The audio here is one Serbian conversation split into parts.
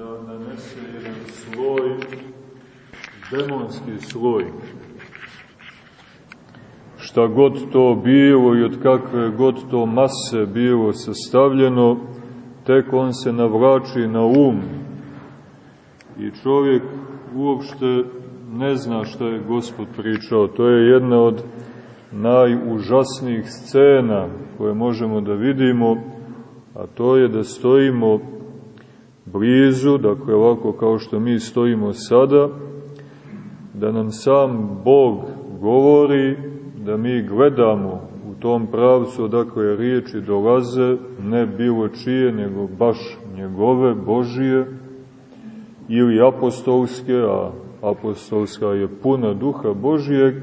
da nanese jedan sloj, demonski sloj. Šta god to bilo i od kakve god to mase bilo sastavljeno, tek on se navlači na um. I čovjek uopšte ne zna šta je Gospod pričao. To je jedna od najužasnijih scena koje možemo da vidimo, a to je da stojimo blizu, dakle ovako kao što mi stojimo sada, da nam sam Bog govori, da mi gledamo u tom pravcu odakle riječi dolaze, ne bilo čije, nego baš njegove, Božije, ili apostolske, a apostolska je puna duha Božijeg,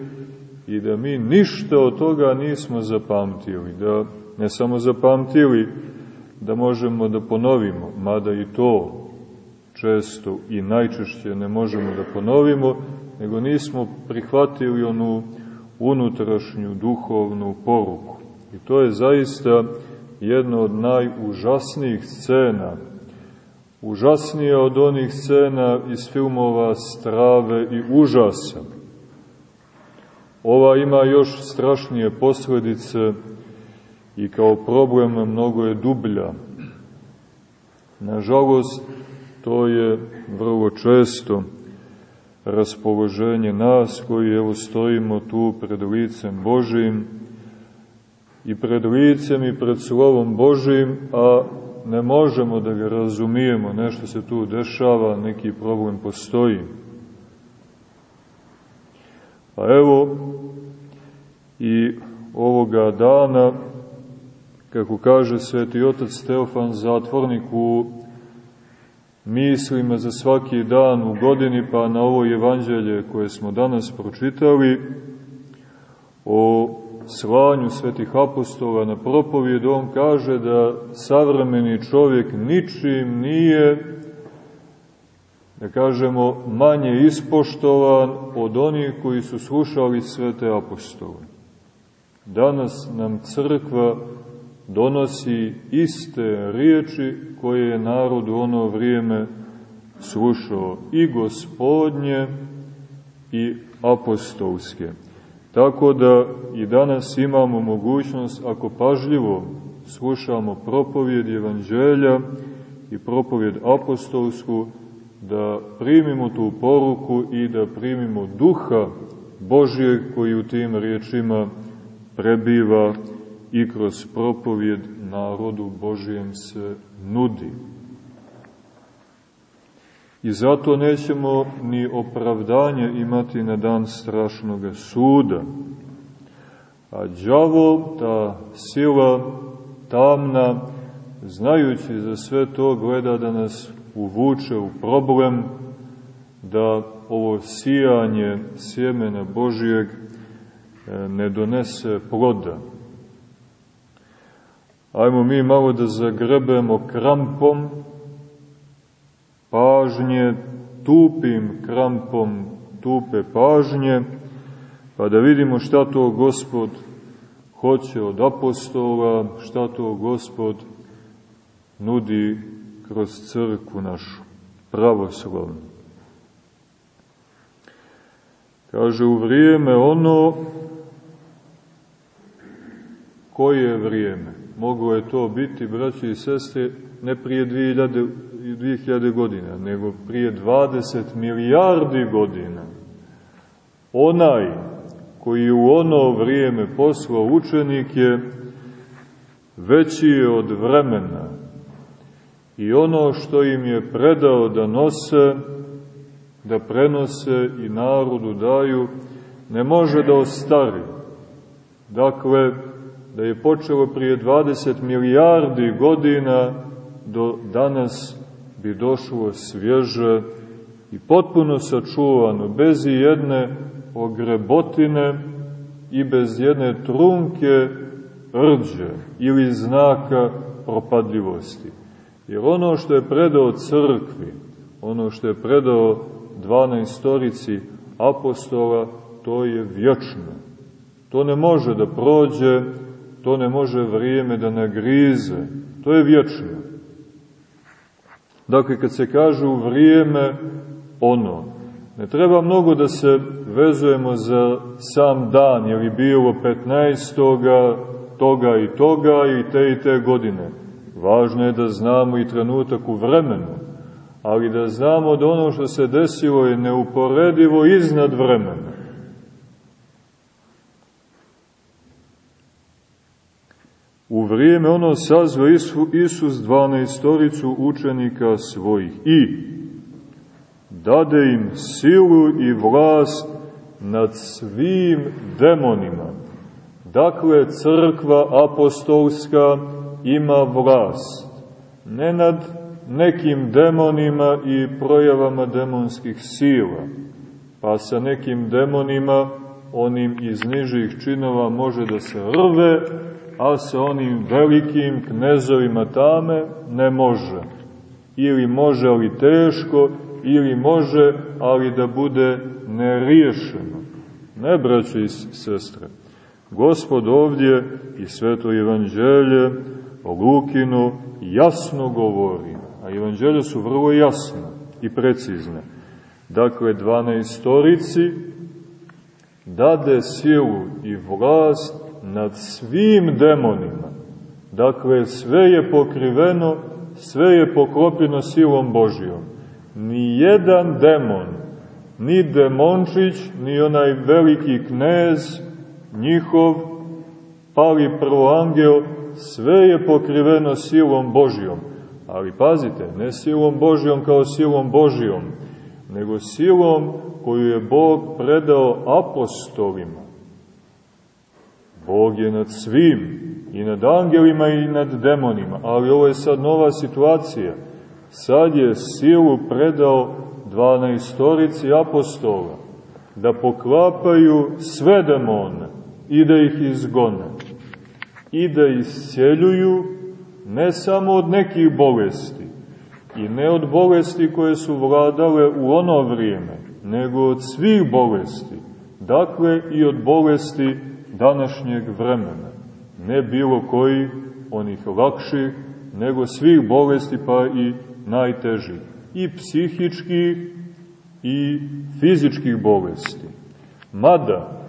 i da mi ništa od toga nismo zapamtili, da ne samo zapamtili, da možemo da ponovimo, mada i to često i najčešće ne možemo da ponovimo, nego nismo prihvatili onu unutrašnju duhovnu poruku. I to je zaista jedna od najužasnijih scena, užasnija od onih scena iz filmova strave i užasa. Ova ima još strašnije posledice i kao problem mnogo je dublja. Nažalost, to je vrlo često raspoloženje nas koji evo stojimo tu pred licem Božim i pred licem i pred slovom Božim, a ne možemo da ga razumijemo, nešto se tu dešava, neki problem postoji. Pa evo i ovoga dana, kako kaže sveti otac Teofan Zatvornik u mislima za svaki dan u godini, pa na ovo evanđelje koje smo danas pročitali, o slanju svetih apostola na propovijed, on kaže da savremeni čovjek ničim nije da kažemo, manje ispoštovan od onih koji su slušali svete apostole. Danas nam crkva donosi iste riječi koje je narod u ono vrijeme slušao i gospodnje i apostolske. Tako da i danas imamo mogućnost, ako pažljivo slušamo propovjed evanđelja i propovjed apostolsku, da primimo tu poruku i da primimo duha Božijeg koji u tim riječima prebiva i kroz propovjed narodu Božijem se nudi. I zato nećemo ni opravdanje imati na dan strašnog suda. A đavo, ta sila tamna, znajući za sve to, gleda da nas uvuče u problem da ovo sijanje sjemena Božijeg e, ne donese ploda. Ajmo mi malo da zagrebemo krampom pažnje, tupim krampom tupe pažnje, pa da vidimo šta to Gospod hoće od apostola, šta to Gospod nudi kroz crku našu, pravoslavnu. Kaže, u vrijeme ono, koje vrijeme? Moglo je to biti, braći i sestre, ne prije 2000, 2000 godina, nego prije 20 milijardi godina. Onaj koji u ono vrijeme poslao učenike, veći je od vremena, i ono što im je predao da nose, da prenose i narodu daju, ne može da ostari. Dakle, da je počelo prije 20 milijardi godina, do danas bi došlo svježe i potpuno sačuvano, bez jedne ogrebotine i bez jedne trunke rđe ili znaka propadljivosti. Jer ono što je predao crkvi, ono što je predao 12 storici apostola, to je vječno. To ne može da prođe, to ne može vrijeme da nagrize, to je vječno. Dakle, kad se kaže vrijeme ono, ne treba mnogo da se vezujemo za sam dan, je li bilo 15. toga i toga i te i te godine. Važno je da znamo i trenutak u vremenu, ali da znamo da ono što se desilo je neuporedivo iznad vremena. U vrijeme ono sazva Isus 12 učenika svojih i dade im silu i vlast nad svim demonima. Dakle, crkva apostolska ima vlast, ne nad nekim demonima i projavama demonskih sila, pa sa nekim demonima, onim iz nižih činova, može da se rve, a sa onim velikim knezovima tame ne može. Ili može, ali teško, ili može, ali da bude neriješeno. Ne, braće i sestre. Gospod ovdje i sveto evanđelje o Lukinu jasno govori, a evanđelje su vrlo jasne i precizne. Dakle, dvanaestorici dade silu i vlast nad svim demonima. Dakle, sve je pokriveno, sve je poklopljeno silom Božijom. Ni jedan demon, ni demončić, ni onaj veliki knez, njihov, pali prvoangel, sve je pokriveno silom Božijom. Ali pazite, ne silom Božijom kao silom Božijom, nego silom koju je Bog predao apostolima. Bog je nad svim, i nad angelima i nad demonima, ali ovo je sad nova situacija. Sad je silu predao dvanaistorici apostola da poklapaju sve demone i da ih izgone i da isceljuju ne samo od nekih bolesti i ne od bolesti koje su vladale u ono vrijeme, nego od svih bolesti, dakle i od bolesti današnjeg vremena. Ne bilo koji onih lakših, nego svih bolesti pa i najtežih. I psihičkih i fizičkih bolesti. Mada,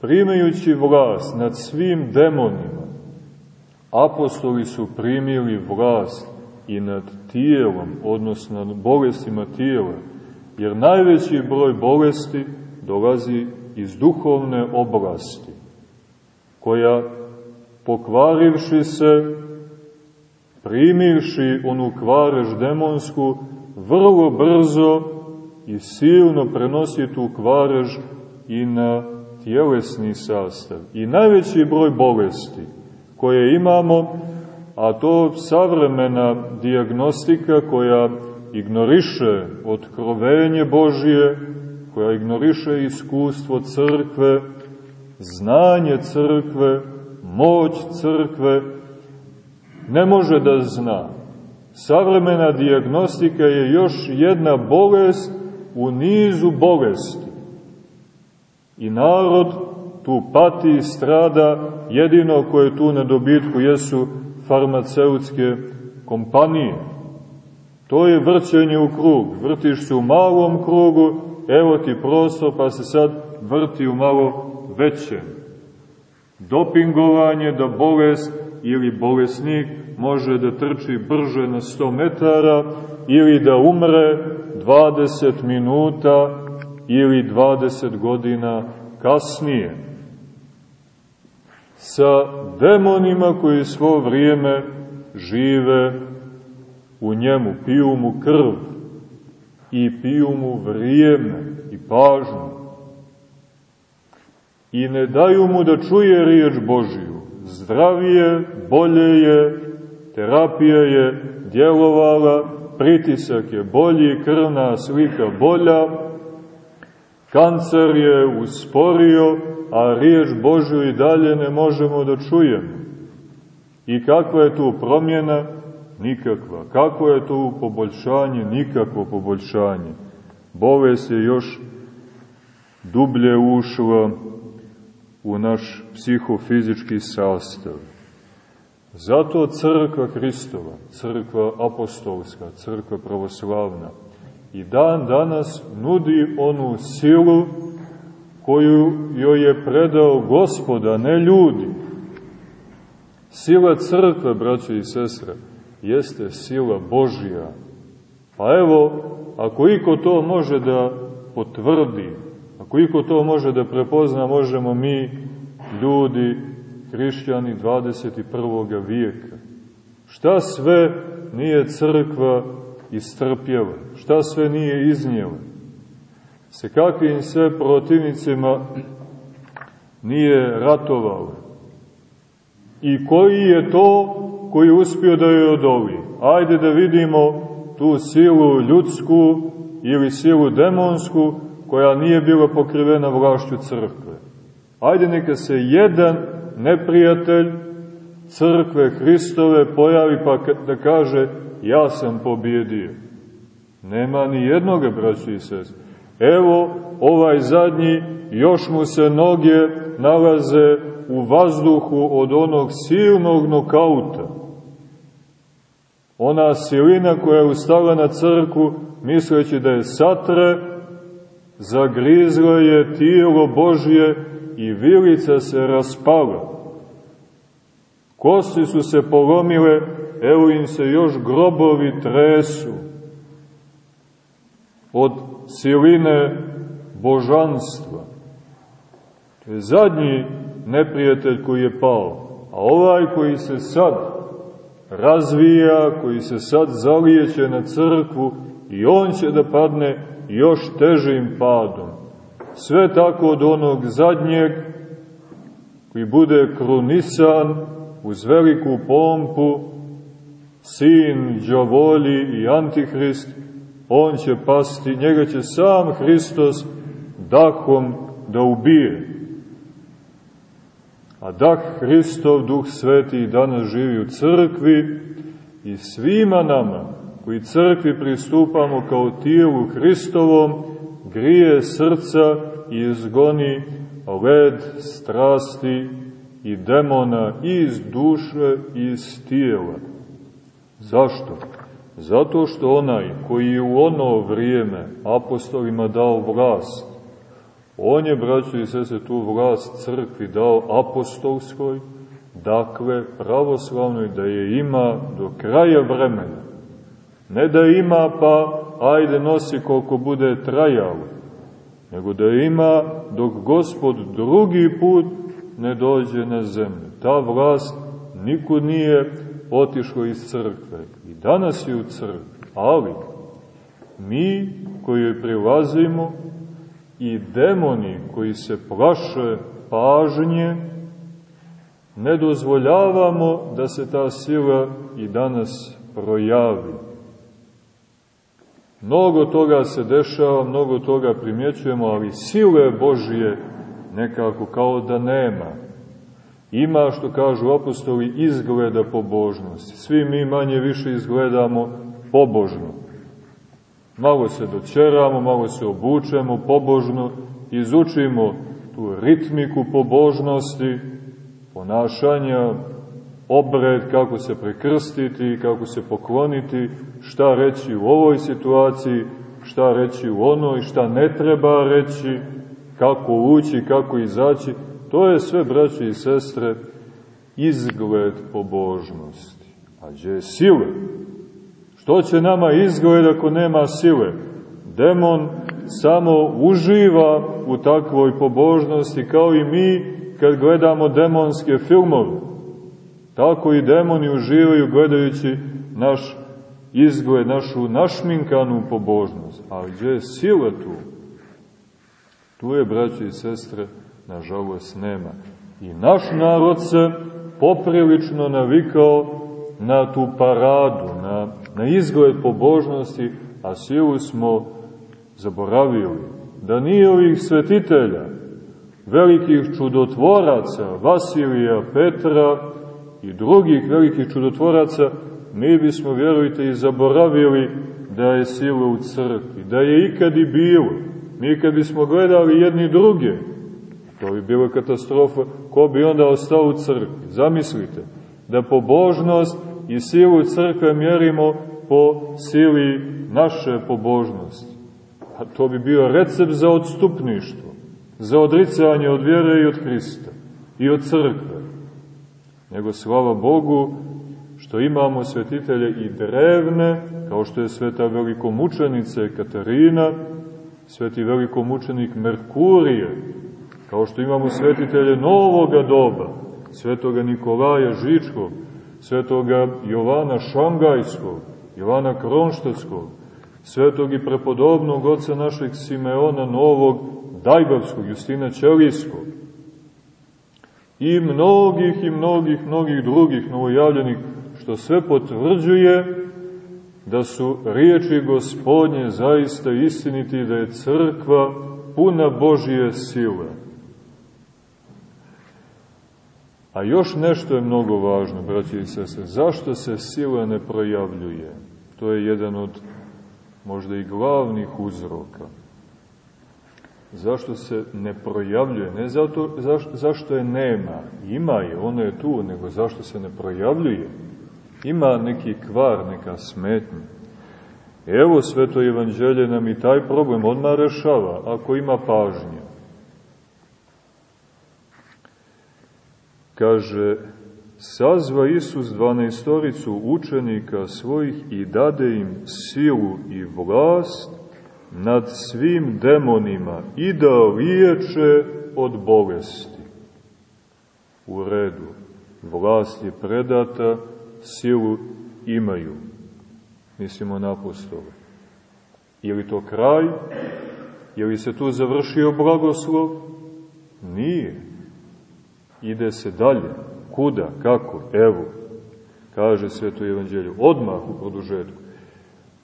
primajući vlast nad svim demonima, apostoli su primili vlast i nad tijelom, odnosno nad bolestima tijela, jer najveći broj bolesti dolazi iz duhovne oblasti koja, pokvarivši se, primivši onu kvarež demonsku, vrlo brzo i silno prenosi tu kvarež i na tjelesni sastav. I najveći broj bolesti koje imamo, a to savremena diagnostika koja ignoriše otkrovenje Božije, koja ignoriše iskustvo crkve, znanje crkve, moć crkve, ne može da zna. Savremena diagnostika je još jedna bolest u nizu bolesti. I narod tu pati i strada, jedino koje tu na dobitku jesu farmaceutske kompanije. To je vrćenje u krug. Vrtiš se u malom krugu, evo ti prostor, pa se sad vrti u malo veće. Dopingovanje da bolest ili bolesnik može da trči brže na 100 metara ili da umre 20 minuta ili 20 godina kasnije. Sa demonima koji svo vrijeme žive u njemu, piju mu krv i piju mu vrijeme i pažnju i ne daju mu da čuje riječ Božiju. Zdravije, bolje je, terapija je djelovala, pritisak je bolji, krvna slika bolja, kancer je usporio, a riječ Božju i dalje ne možemo da čujemo. I kakva je tu promjena? Nikakva. Kako je tu poboljšanje? Nikakvo poboljšanje. Bolest je još dublje ušla u naš psihofizički sastav. Zato crkva Hristova, crkva apostolska, crkva pravoslavna i dan danas nudi onu silu koju joj je predao gospoda, ne ljudi. Sila crkve, braće i sestre, jeste sila Božija. Pa evo, ako iko to može da potvrdi, ako iko to može da prepozna, možemo mi, ljudi, hrišćani 21. vijeka. Šta sve nije crkva istrpjela? Šta sve nije iznijela? Se kakvim sve protivnicima nije ratovala? I koji je to koji je uspio da je odoli? Ajde da vidimo tu silu ljudsku ili silu demonsku koja nije bila pokrivena vlašću crkve. Ajde neka se jedan neprijatelj crkve Hristove pojavi pa da kaže ja sam pobjedio. Nema ni jednoga, braći i sest. Evo, ovaj zadnji, još mu se noge nalaze u vazduhu od onog silnog nokauta. Ona silina koja je ustala na crku, misleći da je satre, zagrizla je tijelo Božje i vilica se raspala. Kosti su se polomile, evo im se još grobovi tresu od siline božanstva. To je zadnji neprijatelj koji je pao, a ovaj koji se sad razvija, koji se sad zalijeće na crkvu i on će da padne još težim padom. Sve tako od onog zadnjeg koji bude krunisan uz veliku pompu, sin Đavolji i Antihrist, on će pasti, njega će sam Hristos dahom da ubije. A dah Hristov, Duh Sveti, danas živi u crkvi i svima nama, koji crkvi pristupamo kao tijelu Hristovom, grije srca i izgoni led strasti i demona iz duše i iz tijela. Zašto? Zato što onaj koji u ono vrijeme apostolima dao vlast, on je, braćo i sese, tu vlast crkvi dao apostolskoj, dakle pravoslavnoj, da je ima do kraja vremena. Ne da ima pa ajde nosi koliko bude trajalo, nego da ima dok gospod drugi put ne dođe na zemlju. Ta vlast nikud nije otišla iz crkve. I danas je u crkvi, ali mi koji joj prilazimo i demoni koji se plaše pažnje, ne dozvoljavamo da se ta sila i danas projavi. Mnogo toga se dešava, mnogo toga primjećujemo, ali sile Božije nekako kao da nema. Ima, što kažu apostoli, izgleda pobožnosti. Svi mi manje više izgledamo pobožno. Malo se dočeramo, malo se obučemo pobožno, izučimo tu ritmiku pobožnosti, ponašanja, obred, kako se prekrstiti, kako se pokloniti, šta reći u ovoj situaciji, šta reći u onoj, šta ne treba reći, kako ući, kako izaći, to je sve, braće i sestre, izgled pobožnosti. A gdje je sile? Što će nama izgled ako nema sile? Demon samo uživa u takvoj pobožnosti, kao i mi kad gledamo demonske filmove. Tako i demoni uživaju gledajući naš izgled, našu našminkanu pobožnost. A gdje je sila tu? Tu je, braće i sestre, nažalost nema. I naš narod se poprilično navikao na tu paradu, na, na izgled pobožnosti, a silu smo zaboravili. Da nije ovih svetitelja, velikih čudotvoraca, Vasilija, Petra i drugih velikih čudotvoraca, mi bismo, vjerujte, i zaboravili da je sila u crkvi, da je ikad i bilo. Mi kad bismo gledali jedni druge, to bi bila katastrofa, ko bi onda ostao u crkvi? Zamislite, Da pobožnost i silu crkve mjerimo po sili naše pobožnosti. A to bi bio recept za odstupništvo, za odricanje od vjere i od Hrista i od crkve. Nego slava Bogu što imamo svetitelje i drevne, kao što je sveta velikomučenica Katarina, sveti velikomučenik Merkurije, kao što imamo svetitelje novoga doba, svetoga Nikolaja Žičkog, svetoga Jovana Šangajskog, Jovana Kronštatskog, svetog i prepodobnog oca našeg Simeona Novog, Dajbavskog, Justina Ćelijskog, i mnogih i mnogih, mnogih drugih novojavljenih, što sve potvrđuje da su riječi gospodnje zaista istiniti, da je crkva puna Božije sile. A još nešto je mnogo važno, braći i sese, zašto se sila ne projavljuje? To je jedan od možda i glavnih uzroka. Zašto se ne projavljuje? Ne zato zašto, zašto je nema, ima je, ono je tu, nego zašto se ne projavljuje? Ima neki kvar, neka smetnja. Evo sveto evanđelje nam i taj problem odmah rešava, ako ima pažnje. Kaže, sazva Isus dvanaestoricu učenika svojih i dade im silu i vlast nad svim demonima i da liječe od bolesti. U redu, vlast je predata, silu imaju, mislimo na apostole. Je li to kraj? Je li se tu završio blagoslov? Nije. Ide se dalje. Kuda? Kako? Evo, kaže sveto evanđelju, odmah u produžetku,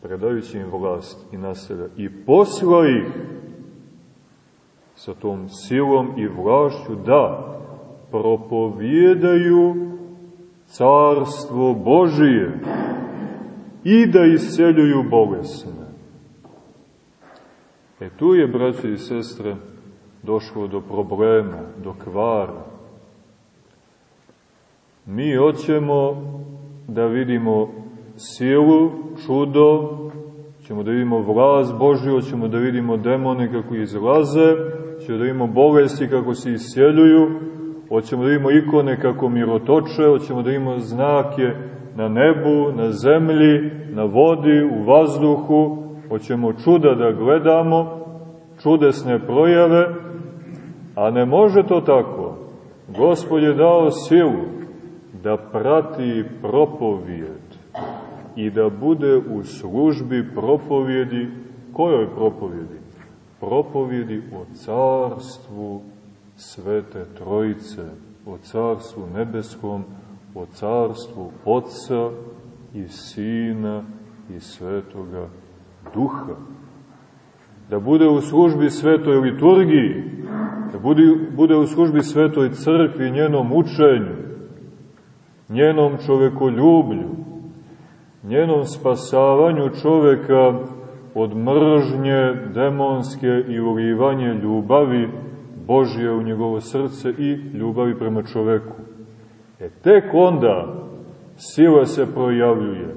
predajući im vlast i naselja i posla ih sa tom silom i vlašću da propovijedaju carstvo Božije i da isceljuju bolesne. E tu je, braće i sestre, došlo do problema, do kvara. Mi hoćemo da vidimo silu, čudo, ćemo da vidimo vlast Božju, ćemo da vidimo demone kako izlaze, ćemo da vidimo bolesti kako se isjeljuju, hoćemo da vidimo ikone kako mirotoče, hoćemo da vidimo znake na nebu, na zemlji, na vodi, u vazduhu, hoćemo čuda da gledamo, čudesne projave, a ne može to tako. Gospod je dao silu da prati propovijed i da bude u službi propovjedi, kojoj propovjedi? Propovjedi o carstvu Svete Trojice, o carstvu nebeskom, o carstvu Otca i Sina i Svetoga Duha. Da bude u službi Svetoj liturgiji, da bude, bude u službi Svetoj crkvi, njenom učenju, njenom čovekoljublju, njenom spasavanju čoveka od mržnje demonske i ulivanje ljubavi Božje u njegovo srce i ljubavi prema čoveku. E tek onda sila se projavljuje.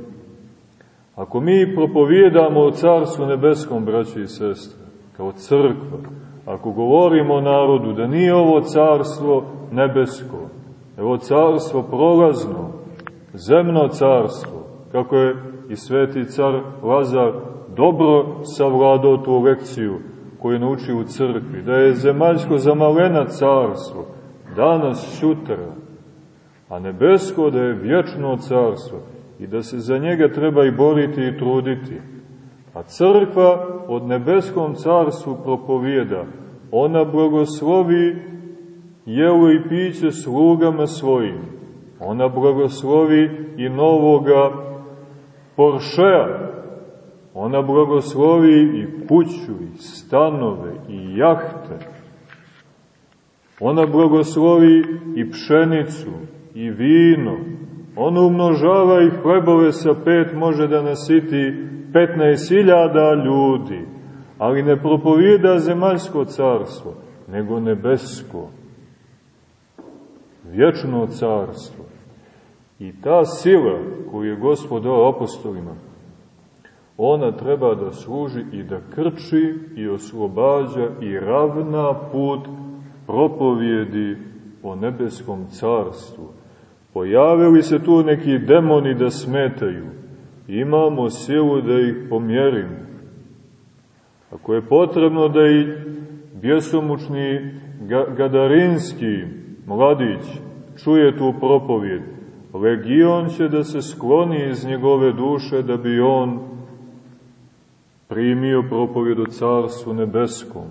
Ako mi propovijedamo o Carstvu Nebeskom, braći i sestre, kao crkva, ako govorimo narodu da nije ovo carstvo nebesko, evo carstvo prolazno, zemno carstvo, kako je i sveti car Lazar dobro savladao tu lekciju koju je naučio u crkvi, da je zemaljsko zamalena carstvo, danas, sutra, a nebesko da je vječno carstvo i da se za njega treba i boriti i truditi. A crkva od nebeskom carstvu propovijeda, ona blagoslovi jelo i piće slugama svojim, ona blagoslovi i novoga Poršea, ona blagoslovi i kuću, i stanove, i jahte, ona blagoslovi i pšenicu, i vino, ona umnožava i hlebove sa pet može da nasiti 15.000 ljudi, ali ne propovida zemaljsko carstvo, nego nebesko, vječno carstvo. I ta sila koju je Gospod dao apostolima, ona treba da služi i da krči i oslobađa i ravna put propovjedi o nebeskom carstvu. Pojavili se tu neki demoni da smetaju. Imamo silu da ih pomjerimo. Ako je potrebno da i bjesomučni gadarinski mladić čuje tu propovjed, legion će da se skloni iz njegove duše da bi on primio propovjed o Carstvu Nebeskom.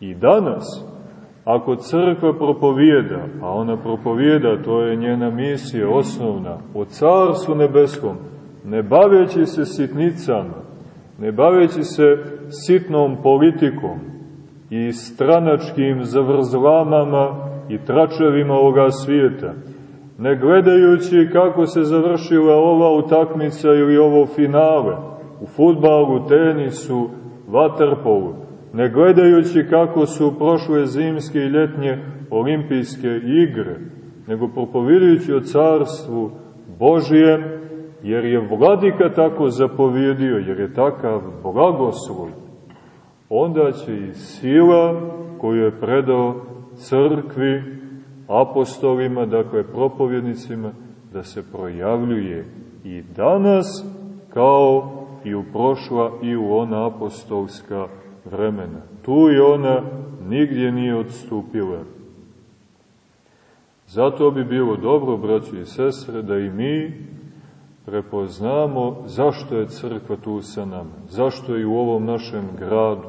I danas, ako crkva propovijeda, a ona propovijeda, to je njena misija osnovna, o Carstvu Nebeskom, ne baveći se sitnicama, ne baveći se sitnom politikom i stranačkim zavrzlamama i tračevima ovoga svijeta, ne gledajući kako se završila ova utakmica ili ovo finale, u futbalu, tenisu, vaterpolu, ne gledajući kako su prošle zimske i ljetnje olimpijske igre, nego propovidajući o carstvu Božijem, jer je vladika tako zapovjedio, jer je takav blagoslov, onda će i sila koju je predao crkvi, apostolima, dakle propovjednicima, da se projavljuje i danas kao i u prošla i u ona apostolska vremena. Tu i ona nigdje nije odstupila. Zato bi bilo dobro, braći i sestre, da i mi prepoznamo zašto je crkva tu sa nama, zašto je u ovom našem gradu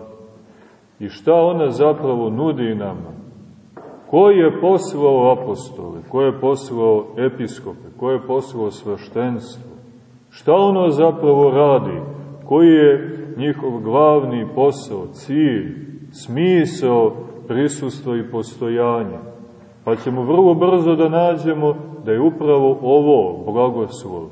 i šta ona zapravo nudi nama. Ko je poslao apostole, ko je poslao episkope, ko je poslao sveštenstvo, šta ono zapravo radi, koji je njihov glavni posao, cilj, smisao prisustva i postojanja. Pa ćemo vrlo brzo da nađemo da je upravo ovo blagoslov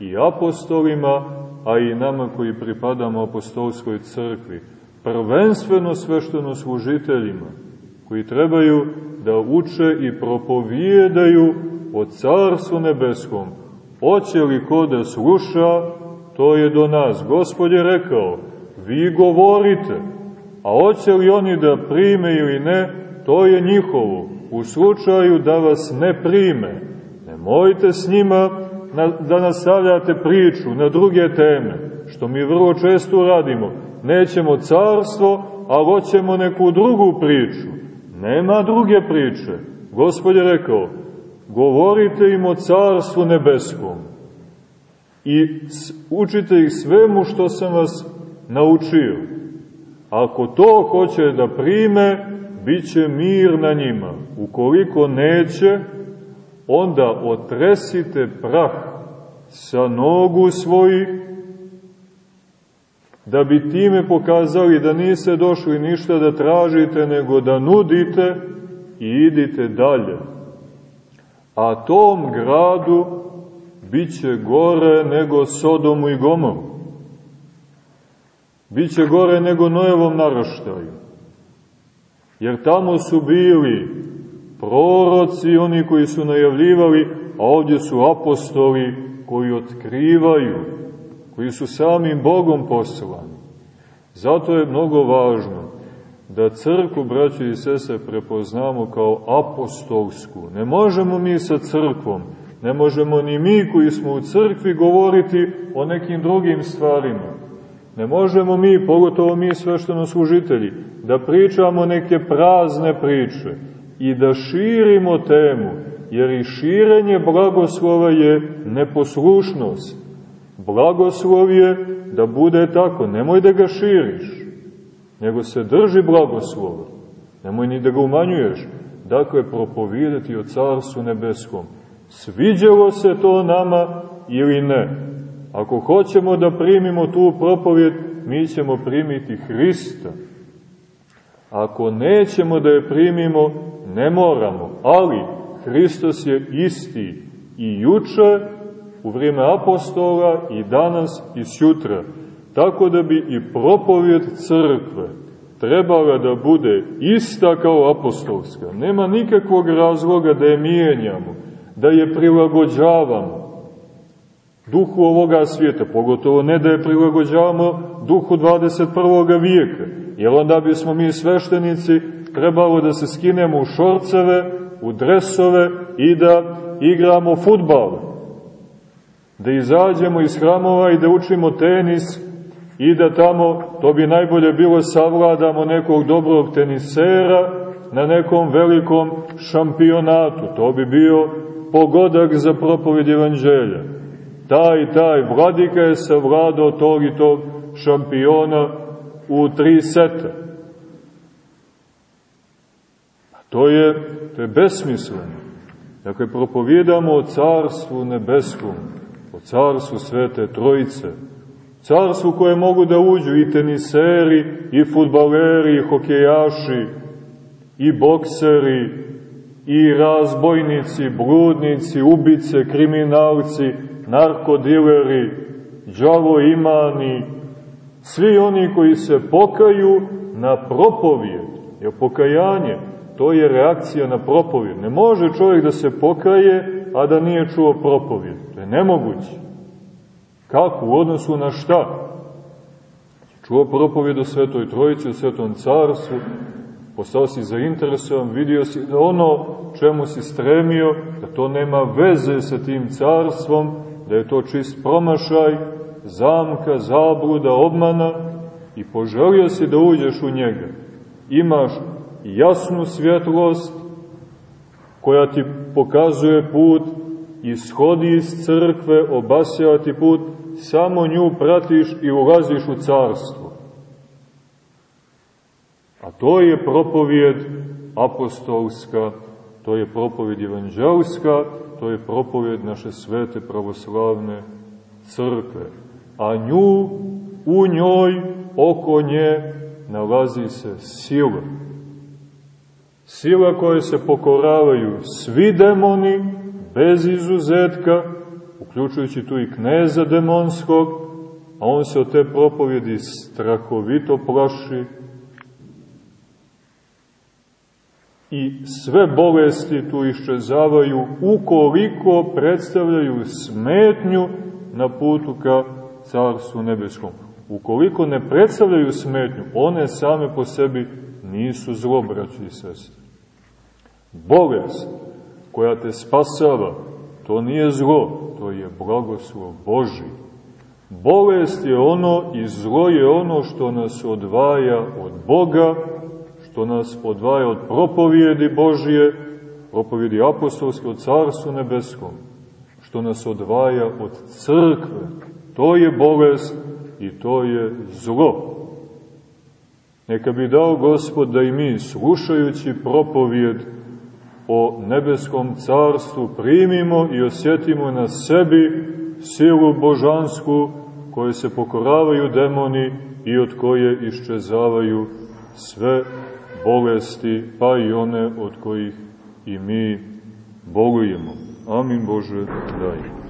i apostolima, a i nama koji pripadamo apostolskoj crkvi, prvenstveno svešteno služiteljima, koji trebaju da uče i propovijedaju o Carstvu Nebeskom. Oće li ko da sluša, to je do nas. Gospod je rekao, vi govorite, a hoće li oni da prime ili ne, to je njihovo. U slučaju da vas ne prime, nemojte s njima da nastavljate priču na druge teme, što mi vrlo često radimo. Nećemo carstvo, a hoćemo neku drugu priču. Nema druge priče. Gospod je rekao, govorite im o carstvu nebeskom i učite ih svemu što sam vas naučio. Ako to hoće da prime, bit će mir na njima. Ukoliko neće, onda otresite prah sa nogu svojih, da bi time pokazali da niste došli ništa da tražite, nego da nudite i idite dalje. A tom gradu bit će gore nego Sodomu i Gomoru. Biće gore nego Nojevom naraštaju. Jer tamo su bili proroci, oni koji su najavljivali, a ovdje su apostoli koji otkrivaju, koji su samim Bogom poslani. Zato je mnogo važno da crkvu, braći i sese, prepoznamo kao apostolsku. Ne možemo mi sa crkvom, ne možemo ni mi koji smo u crkvi govoriti o nekim drugim stvarima. Ne možemo mi, pogotovo mi svešteno služitelji, da pričamo neke prazne priče i da širimo temu, jer i širenje blagoslova je neposlušnost. Blagoslov je da bude tako, nemoj da ga širiš, nego se drži blagoslova, nemoj ni da ga umanjuješ, dakle propovidati o Carstvu Nebeskom. Sviđalo se to nama ili ne? Ako hoćemo da primimo tu propovjed, mi ćemo primiti Hrista. Ako nećemo da je primimo, ne moramo. Ali Hristos je isti i juče, u vrijeme apostola, i danas, i sutra. Tako da bi i propovjed crkve trebala da bude ista kao apostolska. Nema nikakvog razloga da je mijenjamo, da je prilagođavamo duhu ovoga svijeta, pogotovo ne da je prilagođavamo duhu 21. vijeka, jer onda bismo mi sveštenici trebalo da se skinemo u šorceve, u dresove i da igramo futbal, da izađemo iz hramova i da učimo tenis i da tamo, to bi najbolje bilo, savladamo nekog dobrog tenisera na nekom velikom šampionatu. To bi bio pogodak za propoved evanđelja. Taj, taj, vladika je savladao tog i tog šampiona u tri seta. To je, to je besmisleno. Dakle, propovjedamo o carstvu nebeskom, carstvu Svete Trojice, carstvu koje mogu da uđu i teniseri, i futbaleri, i hokejaši, i bokseri, i razbojnici, bludnici, ubice, kriminalci, narkodileri, džavo imani, svi oni koji se pokaju na propovijed, jer pokajanje, to je reakcija na propovijed. Ne može čovjek da se pokaje, a da nije čuo propovijed. To je nemoguće. Kako? U odnosu na šta? Čuo propovijed o Svetoj Trojici, o Svetom Carstvu, postao si zainteresovan, vidio si da ono čemu si stremio, da to nema veze sa tim carstvom, da je to čist promašaj, zamka, zabluda, obmana i poželio si da uđeš u njega. Imaš jasnu svjetlost koja ti pokazuje put, ishodi iz crkve, obasjava ti put, samo nju pratiš i ulaziš u carstvo. A to je propovijed apostolska, to je propovijed evanđelska, to je propovijed naše svete pravoslavne crkve. A nju, u njoj, oko nje, nalazi se sila sila koje se pokoravaju svi demoni, bez izuzetka, uključujući tu i kneza demonskog, a on se od te propovjedi strahovito plaši i sve bolesti tu iščezavaju ukoliko predstavljaju smetnju na putu ka Carstvu nebeskom. Ukoliko ne predstavljaju smetnju, one same po sebi nisu zlo, braći i sestri. Bolest koja te spasava, to nije zlo, to je blagoslov Boži. Bolest je ono i zlo je ono što nas odvaja od Boga, što nas odvaja od propovijedi Božije, propovijedi apostolske od Carstvu nebeskom, što nas odvaja od crkve. To je bolest i to je zlo. Neka bi dao Gospod da i mi, slušajući propovijed o nebeskom carstvu primimo i osjetimo na sebi silu božansku koje se pokoravaju demoni i od koje iščezavaju sve bolesti, pa i one od kojih i mi bolujemo. Amin Bože, daj.